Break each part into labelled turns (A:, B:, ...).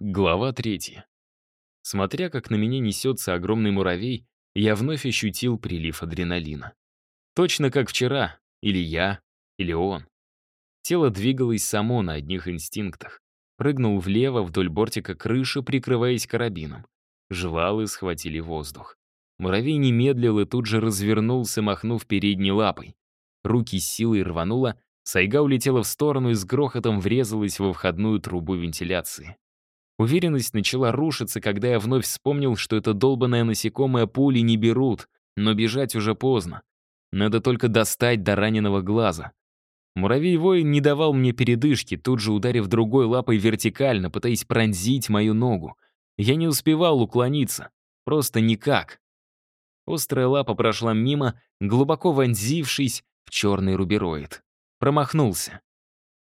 A: Глава третья. Смотря как на меня несется огромный муравей, я вновь ощутил прилив адреналина. Точно как вчера, или я, или он. Тело двигалось само на одних инстинктах. Прыгнул влево вдоль бортика крыши, прикрываясь карабином. Жвалы схватили воздух. Муравей не медлил и тут же развернулся, махнув передней лапой. Руки с силой рвануло, сайга улетела в сторону и с грохотом врезалась во входную трубу вентиляции. Уверенность начала рушиться, когда я вновь вспомнил, что это долбанное насекомое пули не берут, но бежать уже поздно. Надо только достать до раненого глаза. Муравей-воин не давал мне передышки, тут же ударив другой лапой вертикально, пытаясь пронзить мою ногу. Я не успевал уклониться. Просто никак. Острая лапа прошла мимо, глубоко вонзившись в черный рубероид. Промахнулся.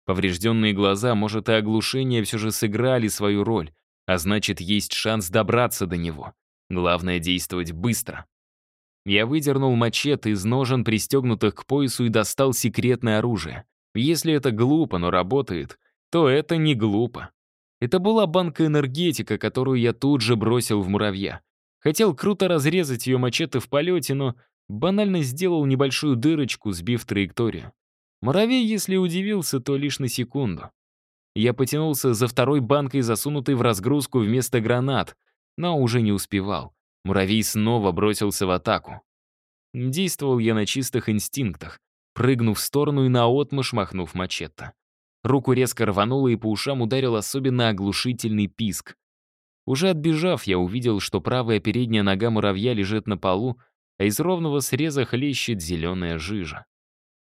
A: Поврежденные глаза, может, и оглушение все же сыграли свою роль, а значит, есть шанс добраться до него. Главное — действовать быстро. Я выдернул мачете из ножен, пристегнутых к поясу, и достал секретное оружие. Если это глупо, но работает, то это не глупо. Это была банка энергетика, которую я тут же бросил в муравья. Хотел круто разрезать ее мачете в полете, но банально сделал небольшую дырочку, сбив траекторию. Муравей, если удивился, то лишь на секунду. Я потянулся за второй банкой, засунутой в разгрузку вместо гранат, но уже не успевал. Муравей снова бросился в атаку. Действовал я на чистых инстинктах, прыгнув в сторону и наотмашь махнув мачете. Руку резко рвануло и по ушам ударил особенно оглушительный писк. Уже отбежав, я увидел, что правая передняя нога муравья лежит на полу, а из ровного среза хлещет зеленая жижа.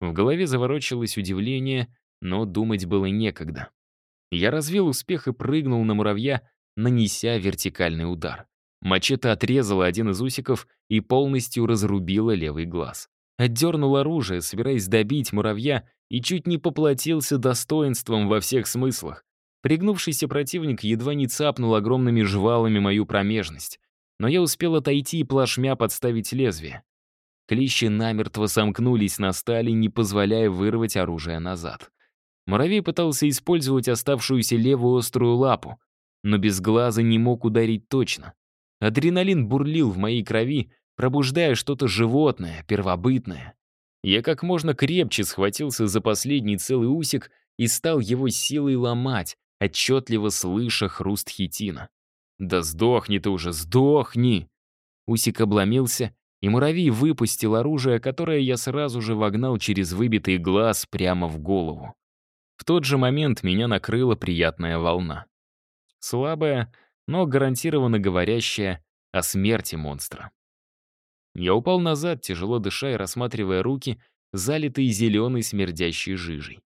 A: В голове заворочилось удивление, но думать было некогда. Я развил успех и прыгнул на муравья, нанеся вертикальный удар. Мачете отрезала один из усиков и полностью разрубила левый глаз. Отдернул оружие, собираясь добить муравья, и чуть не поплатился достоинством во всех смыслах. Пригнувшийся противник едва не цапнул огромными жвалами мою промежность. Но я успел отойти и плашмя подставить лезвие. Клещи намертво сомкнулись на стали, не позволяя вырвать оружие назад. Муравей пытался использовать оставшуюся левую острую лапу, но без глаза не мог ударить точно. Адреналин бурлил в моей крови, пробуждая что-то животное, первобытное. Я как можно крепче схватился за последний целый усик и стал его силой ломать, отчетливо слыша хруст хитина. «Да сдохни ты уже, сдохни!» Усик обломился, и муравей выпустил оружие, которое я сразу же вогнал через выбитый глаз прямо в голову. В тот же момент меня накрыла приятная волна. Слабая, но гарантированно говорящая о смерти монстра. Я упал назад, тяжело дыша и рассматривая руки, залитые зеленой смердящей жижей.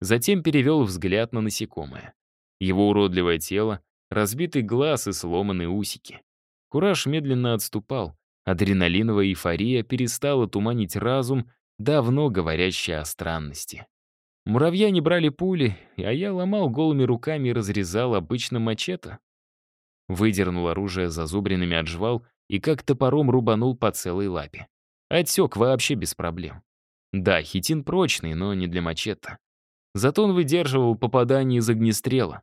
A: Затем перевел взгляд на насекомое. Его уродливое тело, разбитый глаз и сломанные усики. Кураж медленно отступал, Адреналиновая эйфория перестала туманить разум, давно говорящий о странности. Муравья не брали пули, а я ломал голыми руками и разрезал обычным мачете. Выдернул оружие зазубренными от жвал и как топором рубанул по целой лапе. Отсек вообще без проблем. Да, хитин прочный, но не для мачете. Зато он выдерживал попадание из огнестрела.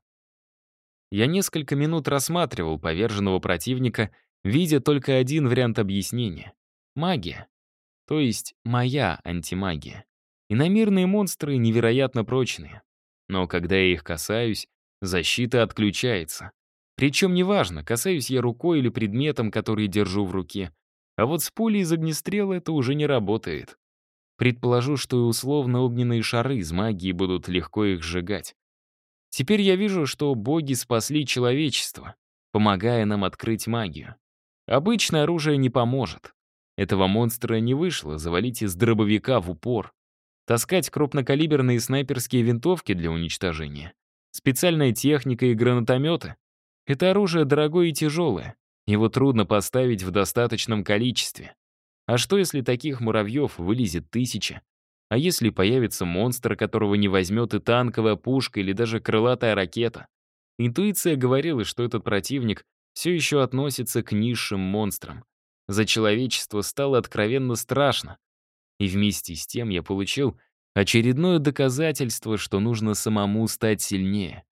A: Я несколько минут рассматривал поверженного противника видя только один вариант объяснения — магия. То есть моя антимагия. Иномирные монстры невероятно прочные. Но когда я их касаюсь, защита отключается. Причем неважно, касаюсь я рукой или предметом, который держу в руке. А вот с пулей из огнестрела это уже не работает. Предположу, что и условно-огненные шары из магии будут легко их сжигать. Теперь я вижу, что боги спасли человечество, помогая нам открыть магию. Обычное оружие не поможет. Этого монстра не вышло завалить из дробовика в упор. Таскать крупнокалиберные снайперские винтовки для уничтожения. Специальная техника и гранатометы. Это оружие дорогое и тяжелое. Его трудно поставить в достаточном количестве. А что, если таких муравьев вылезет тысяча? А если появится монстр, которого не возьмет и танковая пушка или даже крылатая ракета? Интуиция говорила, что этот противник все еще относится к низшим монстрам. За человечество стало откровенно страшно. И вместе с тем я получил очередное доказательство, что нужно самому стать сильнее.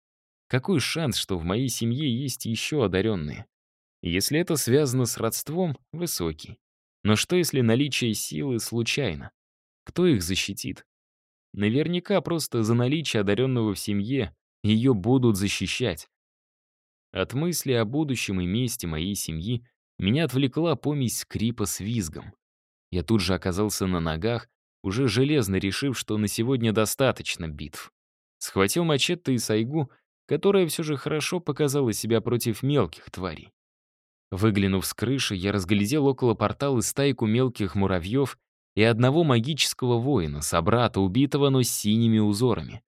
A: Какой шанс, что в моей семье есть еще одаренные? Если это связано с родством, высокий. Но что, если наличие силы случайно? Кто их защитит? Наверняка просто за наличие одаренного в семье ее будут защищать. От мысли о будущем и месте моей семьи меня отвлекла помесь скрипа с визгом. Я тут же оказался на ногах, уже железно решив, что на сегодня достаточно битв. Схватил мачете и сайгу, которая все же хорошо показала себя против мелких тварей. Выглянув с крыши, я разглядел около портала стайку мелких муравьев и одного магического воина, собрата убитого, но с синими узорами.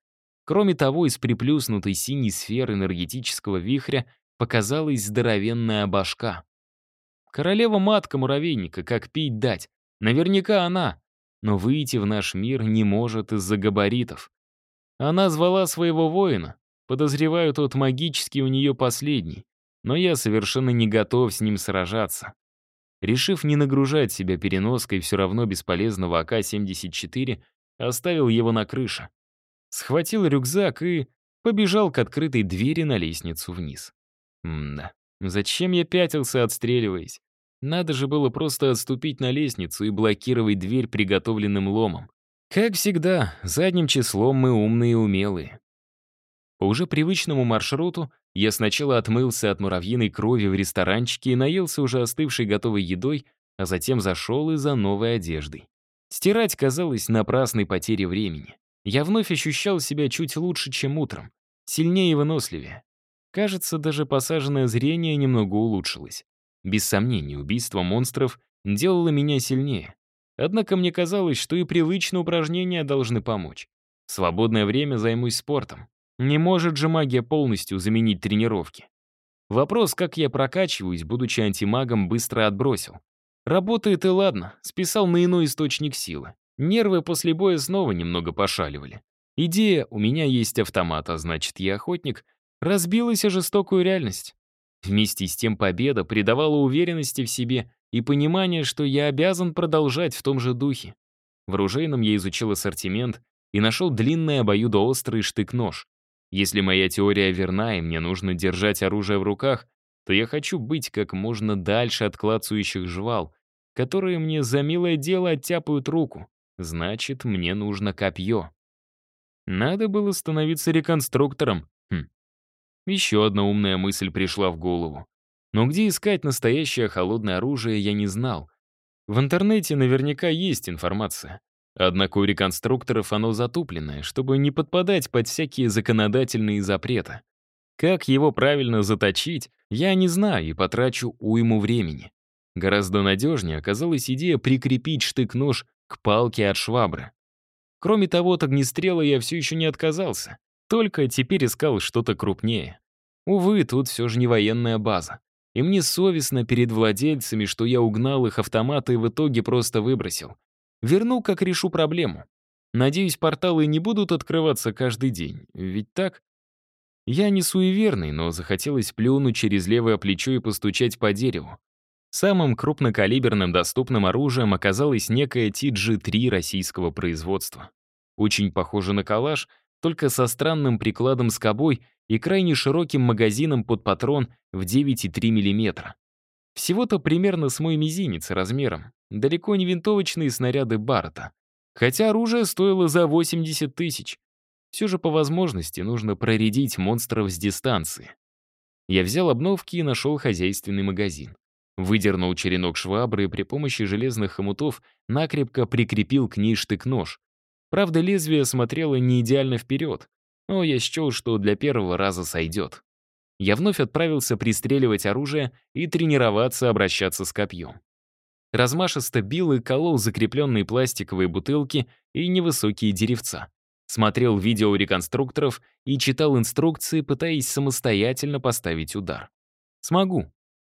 A: Кроме того, из приплюснутой синей сферы энергетического вихря показалась здоровенная башка. Королева-матка муравейника, как пить дать. Наверняка она. Но выйти в наш мир не может из-за габаритов. Она звала своего воина. Подозреваю, тот магический у нее последний. Но я совершенно не готов с ним сражаться. Решив не нагружать себя переноской все равно бесполезного АК-74, оставил его на крыше. Схватил рюкзак и побежал к открытой двери на лестницу вниз. Мда, зачем я пятился, отстреливаясь? Надо же было просто отступить на лестницу и блокировать дверь приготовленным ломом. Как всегда, задним числом мы умные и умелые. По уже привычному маршруту я сначала отмылся от муравьиной крови в ресторанчике и наелся уже остывшей готовой едой, а затем зашел и за новой одеждой. Стирать казалось напрасной потерей времени. Я вновь ощущал себя чуть лучше, чем утром, сильнее и выносливее. Кажется, даже посаженное зрение немного улучшилось. Без сомнений, убийство монстров делало меня сильнее. Однако мне казалось, что и привычные упражнения должны помочь. В свободное время займусь спортом. Не может же магия полностью заменить тренировки. Вопрос, как я прокачиваюсь, будучи антимагом, быстро отбросил. Работает и ладно, списал на иной источник силы. Нервы после боя снова немного пошаливали. Идея «у меня есть автомат, а значит, я охотник» разбилась о жестокую реальность. Вместе с тем победа придавала уверенности в себе и понимание, что я обязан продолжать в том же духе. В оружейном я изучил ассортимент и нашел длинный обоюдоострый штык-нож. Если моя теория верна, и мне нужно держать оружие в руках, то я хочу быть как можно дальше от клацающих жвал, которые мне за милое дело оттяпают руку. Значит, мне нужно копье. Надо было становиться реконструктором. Хм. Еще одна умная мысль пришла в голову. Но где искать настоящее холодное оружие, я не знал. В интернете наверняка есть информация. Однако у реконструкторов оно затупленное, чтобы не подпадать под всякие законодательные запреты. Как его правильно заточить, я не знаю и потрачу уйму времени. Гораздо надежнее оказалась идея прикрепить штык-нож к палке от швабры. Кроме того, от огнестрела я все еще не отказался, только теперь искал что-то крупнее. Увы, тут все же не военная база. И мне совестно перед владельцами, что я угнал их автоматы и в итоге просто выбросил. Верну, как решу проблему. Надеюсь, порталы не будут открываться каждый день, ведь так? Я не суеверный, но захотелось плюнуть через левое плечо и постучать по дереву. Самым крупнокалиберным доступным оружием оказалось некое TG-3 российского производства. Очень похоже на калаш, только со странным прикладом скобой и крайне широким магазином под патрон в 9,3 мм. Всего-то примерно с мой мизинец размером. Далеко не винтовочные снаряды Барта. Хотя оружие стоило за 80 тысяч. Все же по возможности нужно проредить монстров с дистанции. Я взял обновки и нашел хозяйственный магазин. Выдернул черенок швабры и при помощи железных хомутов накрепко прикрепил к ней штык-нож. Правда, лезвие смотрело не идеально вперед, но я счел, что для первого раза сойдет я вновь отправился пристреливать оружие и тренироваться обращаться с копьем. Размашисто бил и колол закрепленные пластиковые бутылки и невысокие деревца. Смотрел видео реконструкторов и читал инструкции, пытаясь самостоятельно поставить удар. Смогу.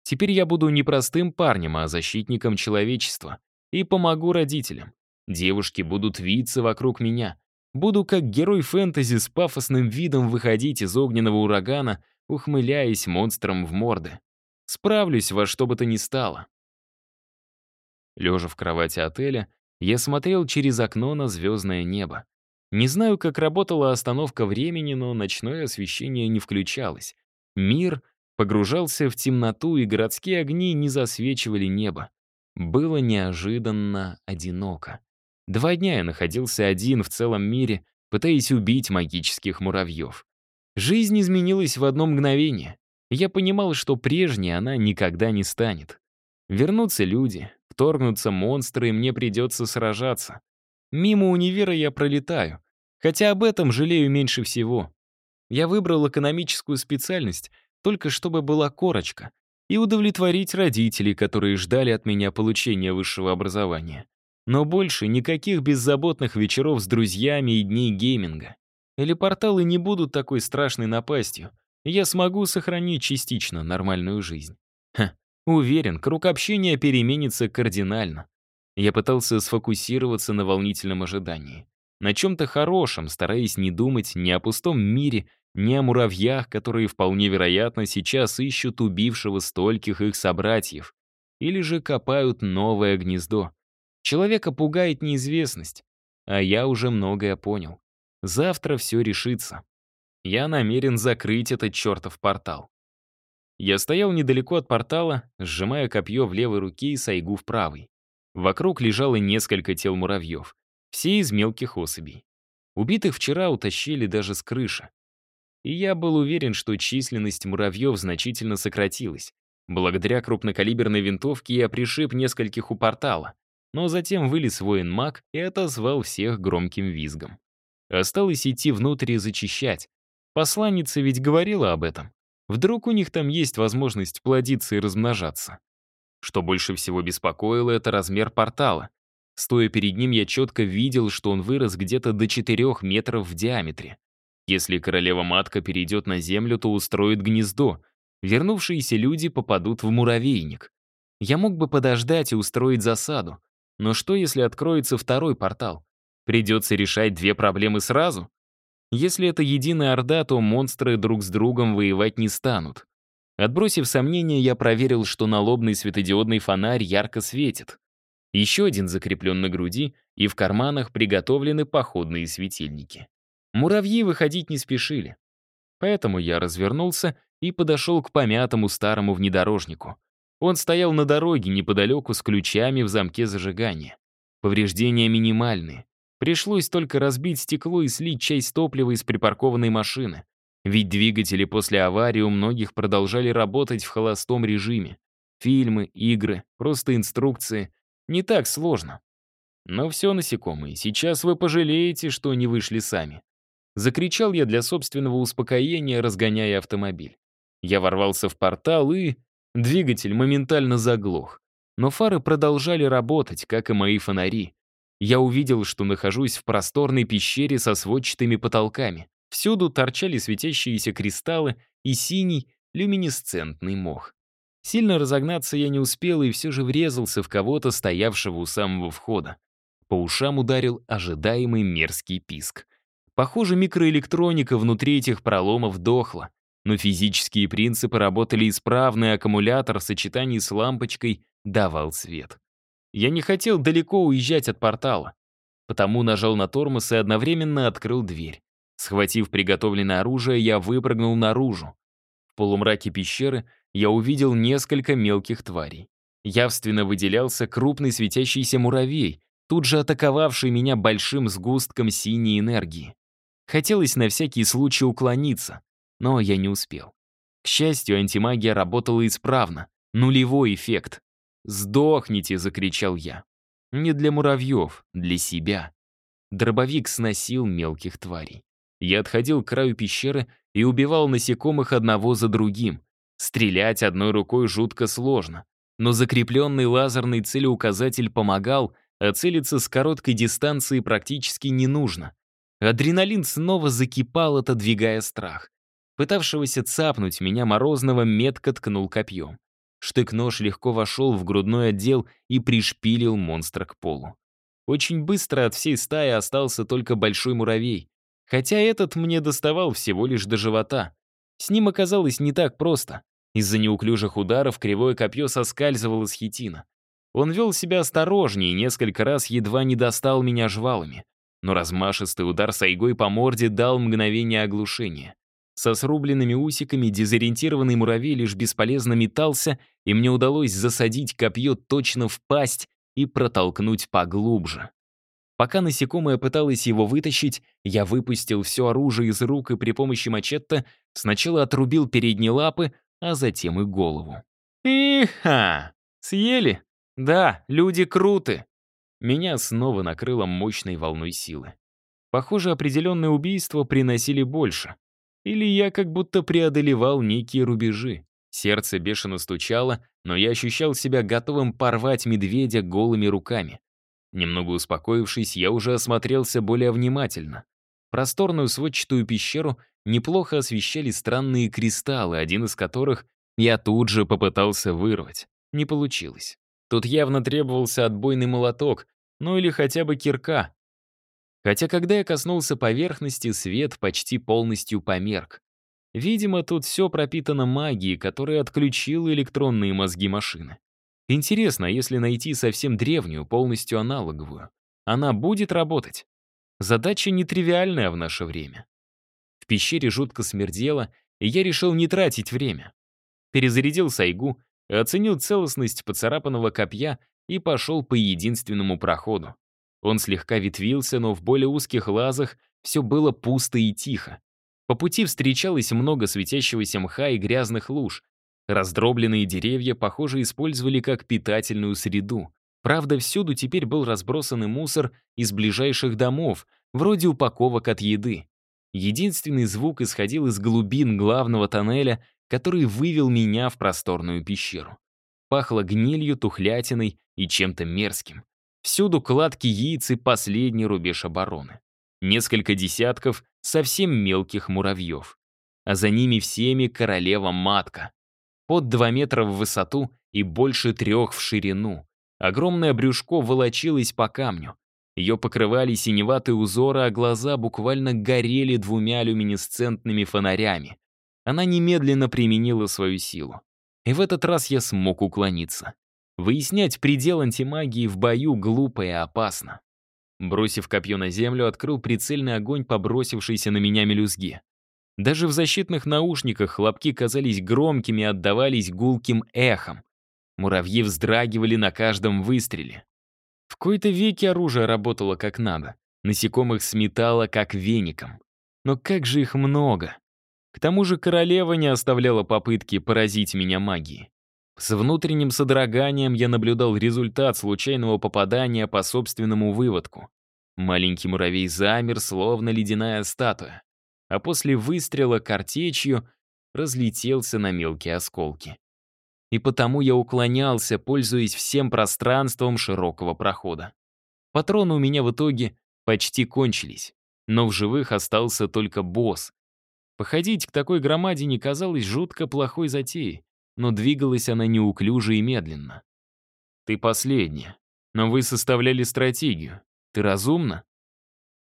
A: Теперь я буду не простым парнем, а защитником человечества. И помогу родителям. Девушки будут виться вокруг меня. Буду как герой фэнтези с пафосным видом выходить из огненного урагана ухмыляясь монстром в морды. Справлюсь во что бы то ни стало. Лежа в кровати отеля, я смотрел через окно на звездное небо. Не знаю, как работала остановка времени, но ночное освещение не включалось. Мир погружался в темноту, и городские огни не засвечивали небо. Было неожиданно одиноко. Два дня я находился один в целом мире, пытаясь убить магических муравьев. Жизнь изменилась в одно мгновение. Я понимал, что прежней она никогда не станет. Вернутся люди, вторгнутся монстры, и мне придется сражаться. Мимо универа я пролетаю, хотя об этом жалею меньше всего. Я выбрал экономическую специальность, только чтобы была корочка, и удовлетворить родителей, которые ждали от меня получения высшего образования. Но больше никаких беззаботных вечеров с друзьями и дней гейминга. Или порталы не будут такой страшной напастью, я смогу сохранить частично нормальную жизнь. Ха, уверен, круг общения переменится кардинально. Я пытался сфокусироваться на волнительном ожидании. На чем-то хорошем, стараясь не думать ни о пустом мире, ни о муравьях, которые вполне вероятно сейчас ищут убившего стольких их собратьев. Или же копают новое гнездо. Человека пугает неизвестность, а я уже многое понял. Завтра все решится. Я намерен закрыть этот чертов портал. Я стоял недалеко от портала, сжимая копье в левой руке и сайгу в правой. Вокруг лежало несколько тел муравьев, все из мелких особей. Убитых вчера утащили даже с крыши. И я был уверен, что численность муравьев значительно сократилась. Благодаря крупнокалиберной винтовке я пришиб нескольких у портала но затем вылез воин-маг и отозвал всех громким визгом. Осталось идти внутрь и зачищать. Посланница ведь говорила об этом. Вдруг у них там есть возможность плодиться и размножаться. Что больше всего беспокоило, это размер портала. Стоя перед ним, я четко видел, что он вырос где-то до 4 метров в диаметре. Если королева-матка перейдет на землю, то устроит гнездо. Вернувшиеся люди попадут в муравейник. Я мог бы подождать и устроить засаду, но что, если откроется второй портал? Придется решать две проблемы сразу? Если это единая орда, то монстры друг с другом воевать не станут. Отбросив сомнения, я проверил, что налобный светодиодный фонарь ярко светит. Еще один закреплен на груди, и в карманах приготовлены походные светильники. Муравьи выходить не спешили. Поэтому я развернулся и подошел к помятому старому внедорожнику. Он стоял на дороге неподалеку с ключами в замке зажигания. Повреждения минимальные. Пришлось только разбить стекло и слить часть топлива из припаркованной машины. Ведь двигатели после аварии у многих продолжали работать в холостом режиме. Фильмы, игры, просто инструкции. Не так сложно. Но все, насекомые, сейчас вы пожалеете, что не вышли сами. Закричал я для собственного успокоения, разгоняя автомобиль. Я ворвался в портал и... Двигатель моментально заглох. Но фары продолжали работать, как и мои фонари. Я увидел, что нахожусь в просторной пещере со сводчатыми потолками. Всюду торчали светящиеся кристаллы и синий люминесцентный мох. Сильно разогнаться я не успел и все же врезался в кого-то, стоявшего у самого входа. По ушам ударил ожидаемый мерзкий писк. Похоже, микроэлектроника внутри этих проломов дохла. Но физические принципы работали исправно, и аккумулятор в сочетании с лампочкой давал свет. Я не хотел далеко уезжать от портала, потому нажал на тормоз и одновременно открыл дверь. Схватив приготовленное оружие, я выпрыгнул наружу. В полумраке пещеры я увидел несколько мелких тварей. Явственно выделялся крупный светящийся муравей, тут же атаковавший меня большим сгустком синей энергии. Хотелось на всякий случай уклониться, но я не успел. К счастью, антимагия работала исправно. Нулевой эффект. «Сдохните!» — закричал я. Не для муравьев, для себя. Дробовик сносил мелких тварей. Я отходил к краю пещеры и убивал насекомых одного за другим. Стрелять одной рукой жутко сложно. Но закрепленный лазерный целеуказатель помогал, а целиться с короткой дистанции практически не нужно. Адреналин снова закипал, отодвигая страх. Пытавшегося цапнуть меня Морозного метко ткнул копьем. Штык-нож легко вошел в грудной отдел и пришпилил монстра к полу. Очень быстро от всей стаи остался только большой муравей. Хотя этот мне доставал всего лишь до живота. С ним оказалось не так просто. Из-за неуклюжих ударов кривое копье соскальзывало с хитина. Он вел себя осторожнее и несколько раз едва не достал меня жвалами. Но размашистый удар сайгой по морде дал мгновение оглушения. Со срубленными усиками дезориентированный муравей лишь бесполезно метался, и мне удалось засадить копье точно в пасть и протолкнуть поглубже. Пока насекомое пыталось его вытащить, я выпустил все оружие из рук и при помощи мачете сначала отрубил передние лапы, а затем и голову. «Иха! Съели? Да, люди круты!» Меня снова накрыло мощной волной силы. Похоже, определенные убийства приносили больше. Или я как будто преодолевал некие рубежи. Сердце бешено стучало, но я ощущал себя готовым порвать медведя голыми руками. Немного успокоившись, я уже осмотрелся более внимательно. Просторную сводчатую пещеру неплохо освещали странные кристаллы, один из которых я тут же попытался вырвать. Не получилось. Тут явно требовался отбойный молоток, ну или хотя бы кирка. Хотя когда я коснулся поверхности, свет почти полностью померк. Видимо, тут все пропитано магией, которая отключила электронные мозги машины. Интересно, если найти совсем древнюю, полностью аналоговую, она будет работать? Задача нетривиальная в наше время. В пещере жутко смердело, и я решил не тратить время. Перезарядил сайгу, оценил целостность поцарапанного копья и пошел по единственному проходу. Он слегка ветвился, но в более узких лазах все было пусто и тихо. По пути встречалось много светящегося мха и грязных луж. Раздробленные деревья, похоже, использовали как питательную среду. Правда, всюду теперь был разбросан мусор из ближайших домов, вроде упаковок от еды. Единственный звук исходил из глубин главного тоннеля, который вывел меня в просторную пещеру. Пахло гнилью, тухлятиной и чем-то мерзким. Всюду кладки яиц и последний рубеж обороны. Несколько десятков совсем мелких муравьев. А за ними всеми королева-матка. Под два метра в высоту и больше трех в ширину. Огромное брюшко волочилось по камню. Ее покрывали синеватые узоры, а глаза буквально горели двумя люминесцентными фонарями. Она немедленно применила свою силу. И в этот раз я смог уклониться. Выяснять предел антимагии в бою глупо и опасно. Бросив копье на землю, открыл прицельный огонь по бросившейся на меня мелюзге. Даже в защитных наушниках хлопки казались громкими и отдавались гулким эхом. Муравьи вздрагивали на каждом выстреле. В кои-то веки оружие работало как надо. Насекомых сметало как веником. Но как же их много. К тому же королева не оставляла попытки поразить меня магией. С внутренним содроганием я наблюдал результат случайного попадания по собственному выводку. Маленький муравей замер, словно ледяная статуя, а после выстрела картечью разлетелся на мелкие осколки. И потому я уклонялся, пользуясь всем пространством широкого прохода. Патроны у меня в итоге почти кончились, но в живых остался только босс. Походить к такой громаде не казалось жутко плохой затеей но двигалась она неуклюже и медленно. «Ты последняя. Но вы составляли стратегию. Ты разумна?»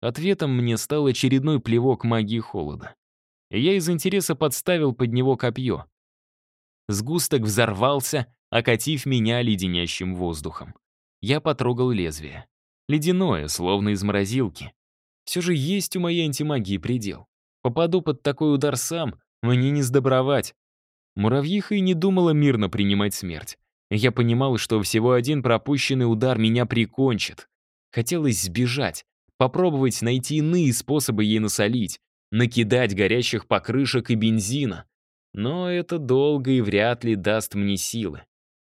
A: Ответом мне стал очередной плевок магии холода. Я из интереса подставил под него копье. Сгусток взорвался, окатив меня леденящим воздухом. Я потрогал лезвие. Ледяное, словно из морозилки. Все же есть у моей антимагии предел. Попаду под такой удар сам, мне не сдобровать. Муравьиха и не думала мирно принимать смерть. Я понимал, что всего один пропущенный удар меня прикончит. Хотелось сбежать, попробовать найти иные способы ей насолить, накидать горящих покрышек и бензина. Но это долго и вряд ли даст мне силы.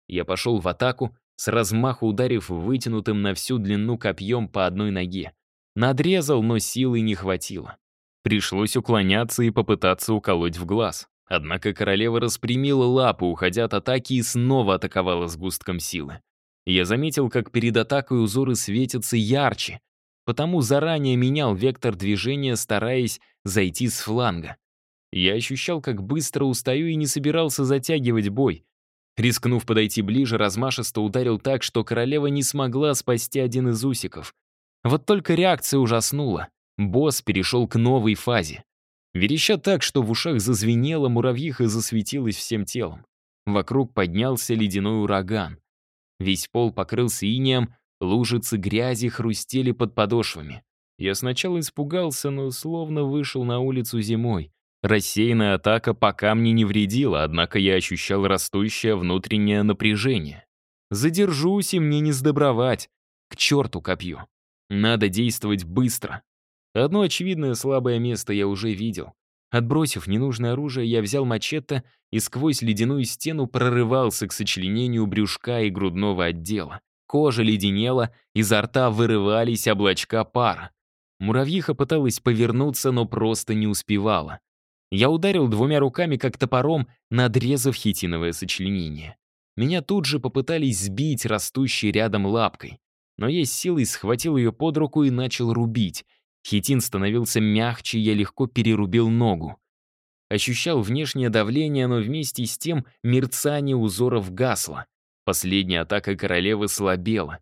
A: Я пошел в атаку, с размаху ударив вытянутым на всю длину копьем по одной ноге. Надрезал, но силы не хватило. Пришлось уклоняться и попытаться уколоть в глаз. Однако королева распрямила лапу, уходя от атаки, и снова атаковала сгустком силы. Я заметил, как перед атакой узоры светятся ярче, потому заранее менял вектор движения, стараясь зайти с фланга. Я ощущал, как быстро устаю и не собирался затягивать бой. Рискнув подойти ближе, размашисто ударил так, что королева не смогла спасти один из усиков. Вот только реакция ужаснула. Босс перешел к новой фазе. Вереща так, что в ушах зазвенело, муравьиха засветилась всем телом. Вокруг поднялся ледяной ураган. Весь пол покрылся инеем, лужицы грязи хрустели под подошвами. Я сначала испугался, но словно вышел на улицу зимой. Рассеянная атака пока мне не вредила, однако я ощущал растущее внутреннее напряжение. Задержусь, и мне не сдобровать. К черту копью. Надо действовать быстро. Одно очевидное слабое место я уже видел. Отбросив ненужное оружие, я взял мачете и сквозь ледяную стену прорывался к сочленению брюшка и грудного отдела. Кожа леденела, изо рта вырывались облачка пара. Муравьиха пыталась повернуться, но просто не успевала. Я ударил двумя руками, как топором, надрезав хитиновое сочленение. Меня тут же попытались сбить растущей рядом лапкой. Но я с силой схватил ее под руку и начал рубить — Хитин становился мягче, я легко перерубил ногу. Ощущал внешнее давление, но вместе с тем мерцание узоров гасло. Последняя атака королевы слабела.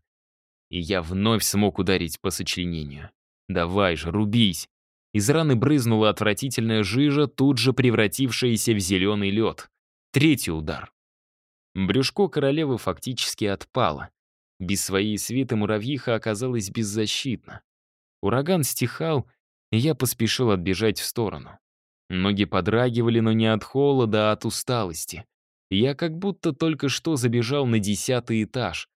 A: И я вновь смог ударить по сочленению. «Давай же, рубись!» Из раны брызнула отвратительная жижа, тут же превратившаяся в зеленый лед. Третий удар. Брюшко королевы фактически отпало. Без своей свиты муравьиха оказалась беззащитна. Ураган стихал, и я поспешил отбежать в сторону. Ноги подрагивали, но не от холода, а от усталости. Я как будто только что забежал на десятый этаж.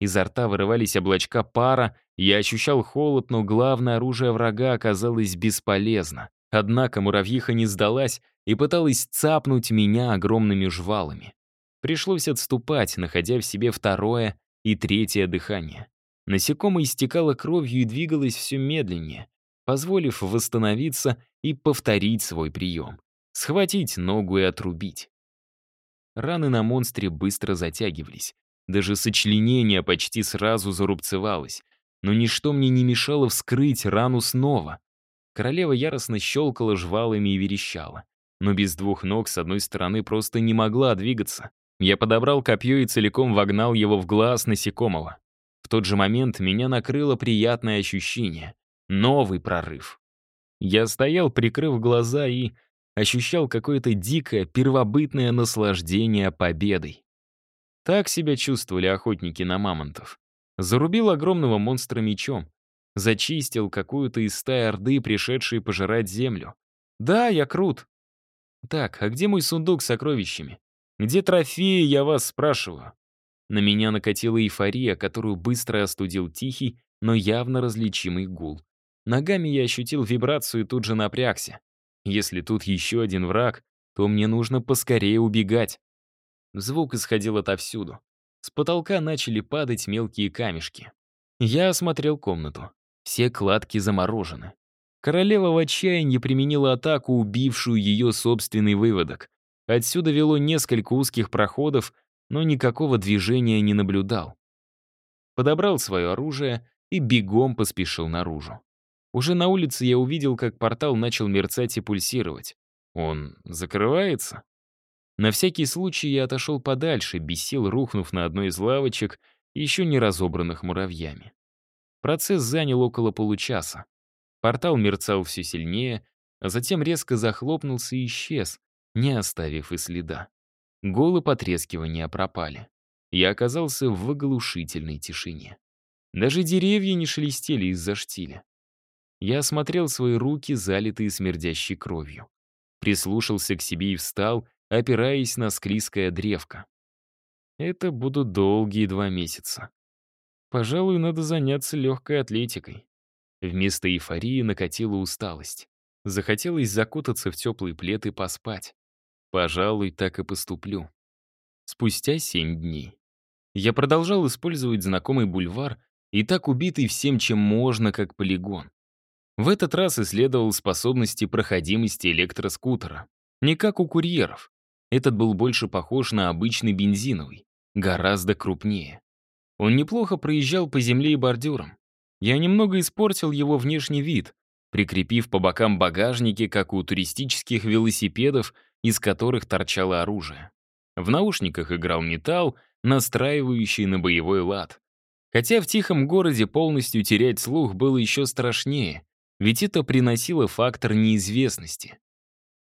A: Изо рта вырывались облачка пара, я ощущал холод, но главное оружие врага оказалось бесполезно. Однако муравьиха не сдалась и пыталась цапнуть меня огромными жвалами. Пришлось отступать, находя в себе второе и третье дыхание. Насекомое истекало кровью и двигалось все медленнее, позволив восстановиться и повторить свой прием. Схватить ногу и отрубить. Раны на монстре быстро затягивались. Даже сочленение почти сразу зарубцевалось. Но ничто мне не мешало вскрыть рану снова. Королева яростно щелкала жвалами и верещала. Но без двух ног с одной стороны просто не могла двигаться. Я подобрал копье и целиком вогнал его в глаз насекомого. В тот же момент меня накрыло приятное ощущение. Новый прорыв. Я стоял, прикрыв глаза, и ощущал какое-то дикое, первобытное наслаждение победой. Так себя чувствовали охотники на мамонтов. Зарубил огромного монстра мечом. Зачистил какую-то из стаи орды, пришедшей пожирать землю. Да, я крут. Так, а где мой сундук с сокровищами? Где трофеи, я вас спрашиваю? На меня накатила эйфория, которую быстро остудил тихий, но явно различимый гул. Ногами я ощутил вибрацию и тут же напрягся. Если тут еще один враг, то мне нужно поскорее убегать. Звук исходил отовсюду. С потолка начали падать мелкие камешки. Я осмотрел комнату. Все кладки заморожены. Королева в отчаянии применила атаку, убившую ее собственный выводок. Отсюда вело несколько узких проходов, но никакого движения не наблюдал. Подобрал свое оружие и бегом поспешил наружу. Уже на улице я увидел, как портал начал мерцать и пульсировать. Он закрывается? На всякий случай я отошел подальше, без сил рухнув на одной из лавочек, еще не разобранных муравьями. Процесс занял около получаса. Портал мерцал все сильнее, а затем резко захлопнулся и исчез, не оставив и следа. Голы потрескивания пропали. Я оказался в оглушительной тишине. Даже деревья не шелестели из-за штиля. Я осмотрел свои руки, залитые смердящей кровью. Прислушался к себе и встал, опираясь на склизкое древко. Это будут долгие два месяца. Пожалуй, надо заняться легкой атлетикой. Вместо эйфории накатила усталость. Захотелось закутаться в теплый плед и поспать. Пожалуй, так и поступлю. Спустя семь дней. Я продолжал использовать знакомый бульвар, и так убитый всем, чем можно, как полигон. В этот раз исследовал способности проходимости электроскутера. Не как у курьеров. Этот был больше похож на обычный бензиновый, гораздо крупнее. Он неплохо проезжал по земле и бордюрам. Я немного испортил его внешний вид, прикрепив по бокам багажники, как у туристических велосипедов, из которых торчало оружие. В наушниках играл металл, настраивающий на боевой лад. Хотя в тихом городе полностью терять слух было еще страшнее, ведь это приносило фактор неизвестности.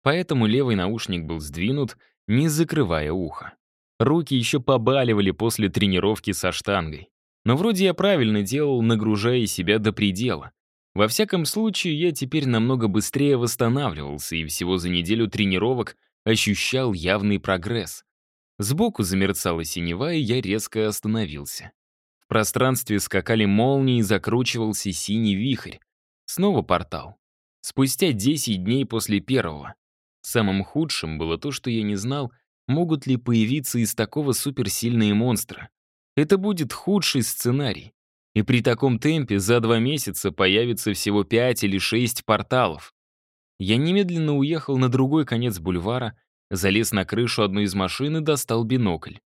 A: Поэтому левый наушник был сдвинут, не закрывая ухо. Руки еще побаливали после тренировки со штангой. Но вроде я правильно делал, нагружая себя до предела. Во всяком случае, я теперь намного быстрее восстанавливался и всего за неделю тренировок ощущал явный прогресс. Сбоку замерцала синева, и я резко остановился. В пространстве скакали молнии и закручивался синий вихрь. Снова портал. Спустя 10 дней после первого. Самым худшим было то, что я не знал, могут ли появиться из такого суперсильные монстры. Это будет худший сценарий. И при таком темпе за два месяца появится всего пять или шесть порталов. Я немедленно уехал на другой конец бульвара, залез на крышу одной из машин и достал бинокль.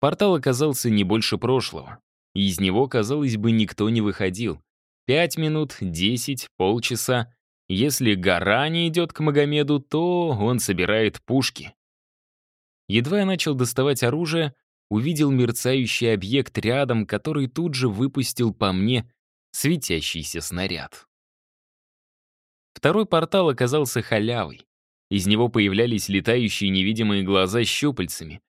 A: Портал оказался не больше прошлого. Из него, казалось бы, никто не выходил. Пять минут, десять, полчаса. Если гора не идет к Магомеду, то он собирает пушки. Едва я начал доставать оружие, увидел мерцающий объект рядом, который тут же выпустил по мне светящийся снаряд. Второй портал оказался халявой. Из него появлялись летающие невидимые глаза с щупальцами.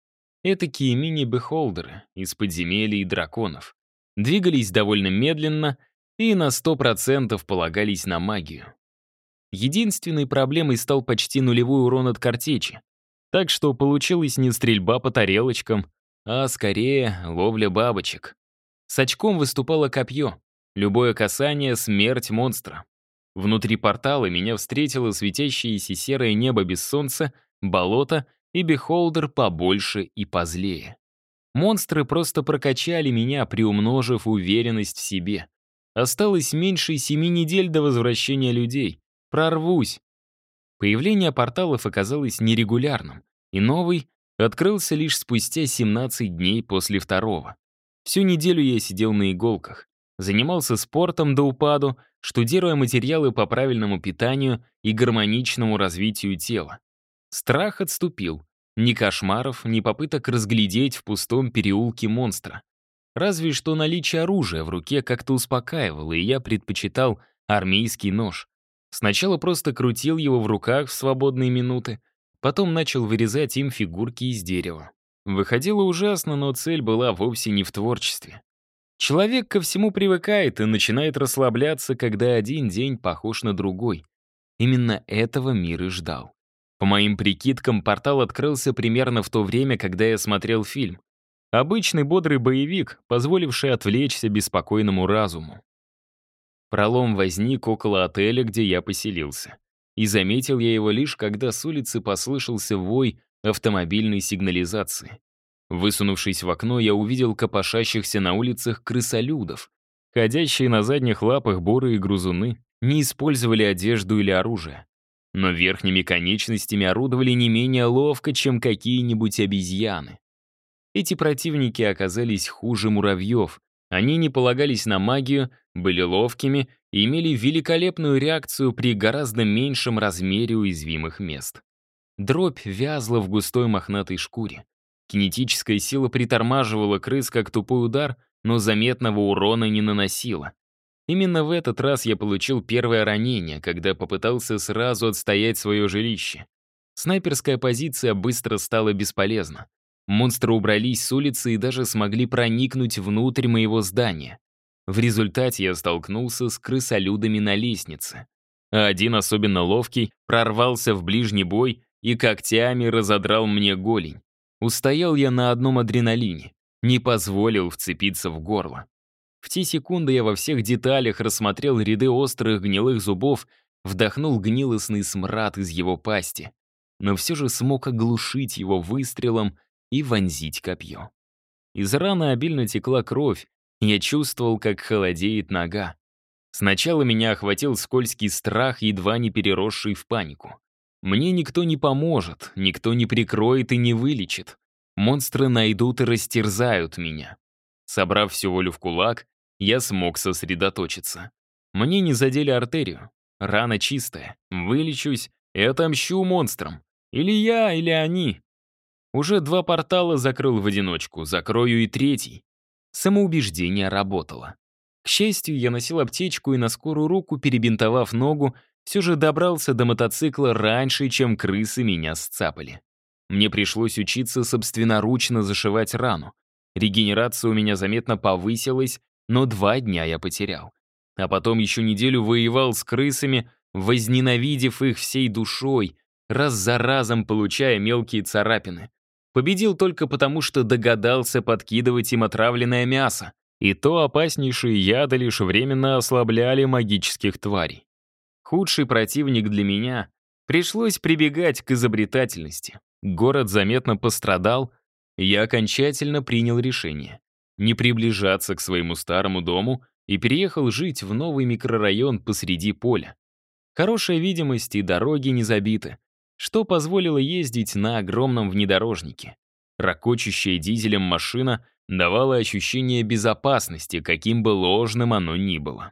A: Этакие мини-бехолдеры из подземелий драконов. Двигались довольно медленно и на 100% полагались на магию. Единственной проблемой стал почти нулевой урон от картечи. Так что получилась не стрельба по тарелочкам, а скорее ловля бабочек. С очком выступало копье. Любое касание — смерть монстра. Внутри портала меня встретило светящееся серое небо без солнца, болото и бихолдер побольше и позлее. Монстры просто прокачали меня, приумножив уверенность в себе. Осталось меньше семи недель до возвращения людей. Прорвусь. Появление порталов оказалось нерегулярным, и новый открылся лишь спустя 17 дней после второго. Всю неделю я сидел на иголках, занимался спортом до упаду, штудируя материалы по правильному питанию и гармоничному развитию тела. Страх отступил. Ни кошмаров, ни попыток разглядеть в пустом переулке монстра. Разве что наличие оружия в руке как-то успокаивало, и я предпочитал армейский нож. Сначала просто крутил его в руках в свободные минуты, Потом начал вырезать им фигурки из дерева. Выходило ужасно, но цель была вовсе не в творчестве. Человек ко всему привыкает и начинает расслабляться, когда один день похож на другой. Именно этого мир и ждал. По моим прикидкам, портал открылся примерно в то время, когда я смотрел фильм. Обычный бодрый боевик, позволивший отвлечься беспокойному разуму. Пролом возник около отеля, где я поселился. И заметил я его лишь, когда с улицы послышался вой автомобильной сигнализации. Высунувшись в окно, я увидел копошащихся на улицах крысолюдов. Ходящие на задних лапах боры и грузуны не использовали одежду или оружие. Но верхними конечностями орудовали не менее ловко, чем какие-нибудь обезьяны. Эти противники оказались хуже муравьев. Они не полагались на магию, были ловкими и имели великолепную реакцию при гораздо меньшем размере уязвимых мест. Дробь вязла в густой мохнатой шкуре. Кинетическая сила притормаживала крыс как тупой удар, но заметного урона не наносила. Именно в этот раз я получил первое ранение, когда попытался сразу отстоять свое жилище. Снайперская позиция быстро стала бесполезна. Монстры убрались с улицы и даже смогли проникнуть внутрь моего здания. В результате я столкнулся с крысолюдами на лестнице. А один, особенно ловкий, прорвался в ближний бой и когтями разодрал мне голень. Устоял я на одном адреналине, не позволил вцепиться в горло. В те секунды я во всех деталях рассмотрел ряды острых гнилых зубов, вдохнул гнилостный смрад из его пасти, но все же смог оглушить его выстрелом и вонзить копье. Из раны обильно текла кровь, я чувствовал, как холодеет нога. Сначала меня охватил скользкий страх, едва не переросший в панику. Мне никто не поможет, никто не прикроет и не вылечит. Монстры найдут и растерзают меня. Собрав всю волю в кулак, я смог сосредоточиться. Мне не задели артерию. Рана чистая. Вылечусь и отомщу монстрам. Или я, или они. Уже два портала закрыл в одиночку, закрою и третий. Самоубеждение работало. К счастью, я носил аптечку и на скорую руку, перебинтовав ногу, все же добрался до мотоцикла раньше, чем крысы меня сцапали. Мне пришлось учиться собственноручно зашивать рану. Регенерация у меня заметно повысилась, но два дня я потерял. а потом еще неделю воевал с крысами, возненавидев их всей душой, раз за разом получая мелкие царапины. Победил только потому, что догадался подкидывать им отравленное мясо, и то опаснейшие яды лишь временно ослабляли магических тварей. Худший противник для меня пришлось прибегать к изобретательности. Город заметно пострадал, и я окончательно принял решение не приближаться к своему старому дому и переехал жить в новый микрорайон посреди поля. Хорошая видимость и дороги не забиты, что позволило ездить на огромном внедорожнике. Рокочущая дизелем машина давала ощущение безопасности, каким бы ложным оно ни было.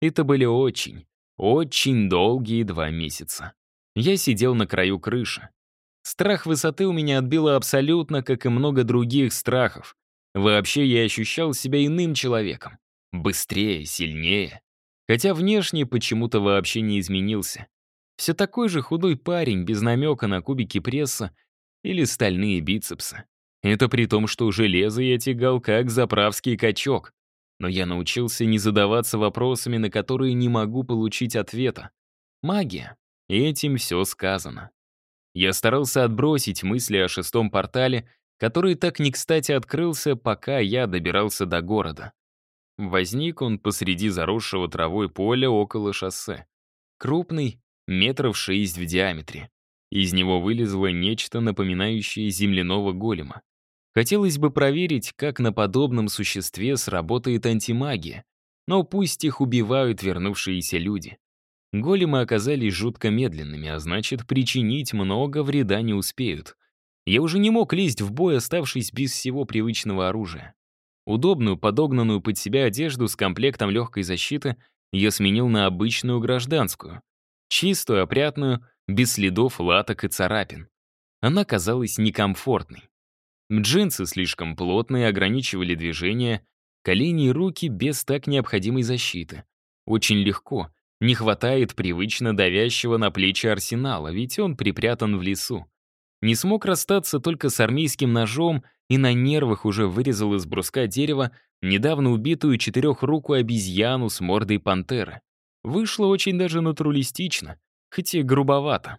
A: Это были очень, очень долгие два месяца. Я сидел на краю крыши. Страх высоты у меня отбило абсолютно, как и много других страхов. Вообще я ощущал себя иным человеком. Быстрее, сильнее. Хотя внешне почему-то вообще не изменился. Все такой же худой парень, без намека на кубики пресса или стальные бицепсы. Это при том, что железо я тягал как заправский качок. Но я научился не задаваться вопросами, на которые не могу получить ответа. Магия. Этим все сказано. Я старался отбросить мысли о шестом портале который так не кстати открылся, пока я добирался до города. Возник он посреди заросшего травой поля около шоссе. Крупный, метров шесть в диаметре. Из него вылезло нечто, напоминающее земляного голема. Хотелось бы проверить, как на подобном существе сработает антимагия, но пусть их убивают вернувшиеся люди. Големы оказались жутко медленными, а значит, причинить много вреда не успеют. Я уже не мог лезть в бой, оставшись без всего привычного оружия. Удобную, подогнанную под себя одежду с комплектом легкой защиты я сменил на обычную гражданскую. Чистую, опрятную, без следов латок и царапин. Она казалась некомфортной. Джинсы слишком плотные, ограничивали движение, колени и руки без так необходимой защиты. Очень легко, не хватает привычно давящего на плечи арсенала, ведь он припрятан в лесу. Не смог расстаться только с армейским ножом и на нервах уже вырезал из бруска дерева недавно убитую четырехрукую обезьяну с мордой пантеры. Вышло очень даже натуралистично, хоть и грубовато.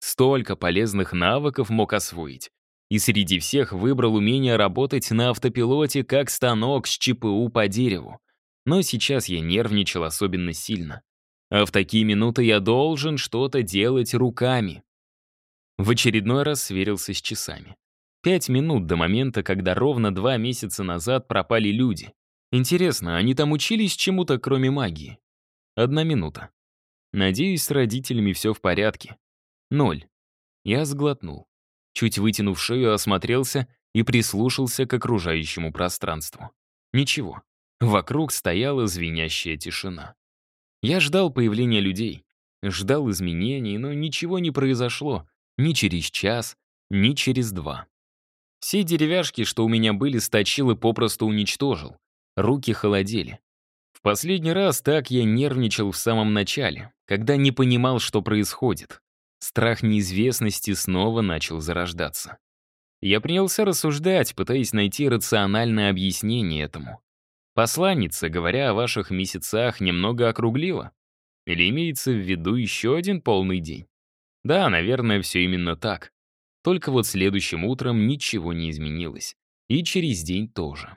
A: Столько полезных навыков мог освоить. И среди всех выбрал умение работать на автопилоте, как станок с ЧПУ по дереву. Но сейчас я нервничал особенно сильно. А в такие минуты я должен что-то делать руками. В очередной раз сверился с часами. Пять минут до момента, когда ровно два месяца назад пропали люди. Интересно, они там учились чему-то, кроме магии? Одна минута. Надеюсь, с родителями все в порядке. Ноль. Я сглотнул. Чуть вытянув шею, осмотрелся и прислушался к окружающему пространству. Ничего. Вокруг стояла звенящая тишина. Я ждал появления людей, ждал изменений, но ничего не произошло, ни через час, ни через два. Все деревяшки, что у меня были, сточил и попросту уничтожил. Руки холодели. В последний раз так я нервничал в самом начале, когда не понимал, что происходит. Страх неизвестности снова начал зарождаться. Я принялся рассуждать, пытаясь найти рациональное объяснение этому. Посланница, говоря о ваших месяцах, немного округлила? Или имеется в виду еще один полный день? Да, наверное, все именно так. Только вот следующим утром ничего не изменилось. И через день тоже.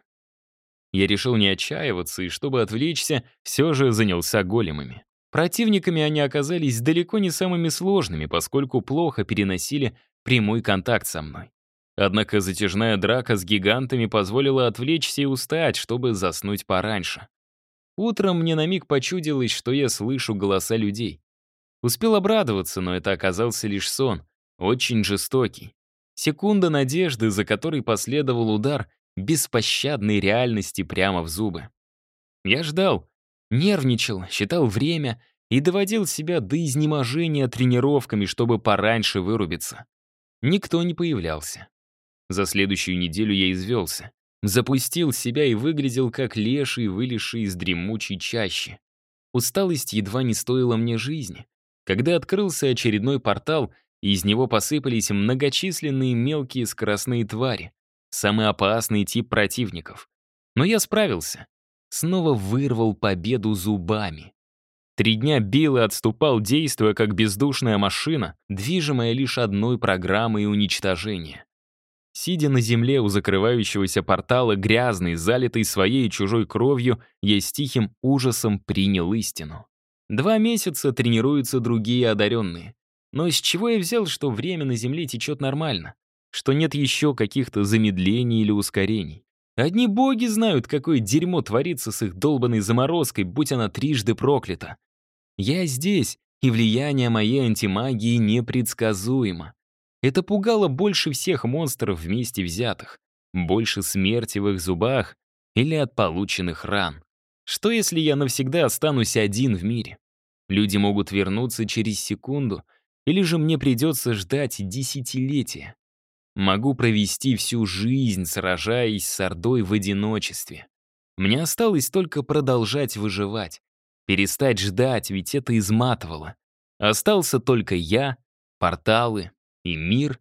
A: Я решил не отчаиваться, и чтобы отвлечься, все же занялся големами. Противниками они оказались далеко не самыми сложными, поскольку плохо переносили прямой контакт со мной. Однако затяжная драка с гигантами позволила отвлечься и устать, чтобы заснуть пораньше. Утром мне на миг почудилось, что я слышу голоса людей. Успел обрадоваться, но это оказался лишь сон, очень жестокий. Секунда надежды, за которой последовал удар беспощадной реальности прямо в зубы. Я ждал, нервничал, считал время и доводил себя до изнеможения тренировками, чтобы пораньше вырубиться. Никто не появлялся. За следующую неделю я извелся. Запустил себя и выглядел как леший, вылезший из дремучей чащи. Усталость едва не стоила мне жизни. Когда открылся очередной портал, из него посыпались многочисленные мелкие скоростные твари, самый опасный тип противников. Но я справился. Снова вырвал победу зубами. Три дня бил отступал, действуя как бездушная машина, движимая лишь одной программой уничтожения. Сидя на земле у закрывающегося портала, грязный, залитый своей и чужой кровью, я с тихим ужасом принял истину. Два месяца тренируются другие одаренные. Но с чего я взял, что время на Земле течет нормально? Что нет еще каких-то замедлений или ускорений? Одни боги знают, какое дерьмо творится с их долбанной заморозкой, будь она трижды проклята. Я здесь, и влияние моей антимагии непредсказуемо. Это пугало больше всех монстров вместе взятых. Больше смерти в их зубах или от полученных ран. Что если я навсегда останусь один в мире? Люди могут вернуться через секунду, или же мне придется ждать десятилетия. Могу провести всю жизнь, сражаясь с Ордой в одиночестве. Мне осталось только продолжать выживать. Перестать ждать, ведь это изматывало. Остался только я, порталы, и мир,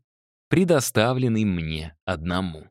A: предоставленный мне одному.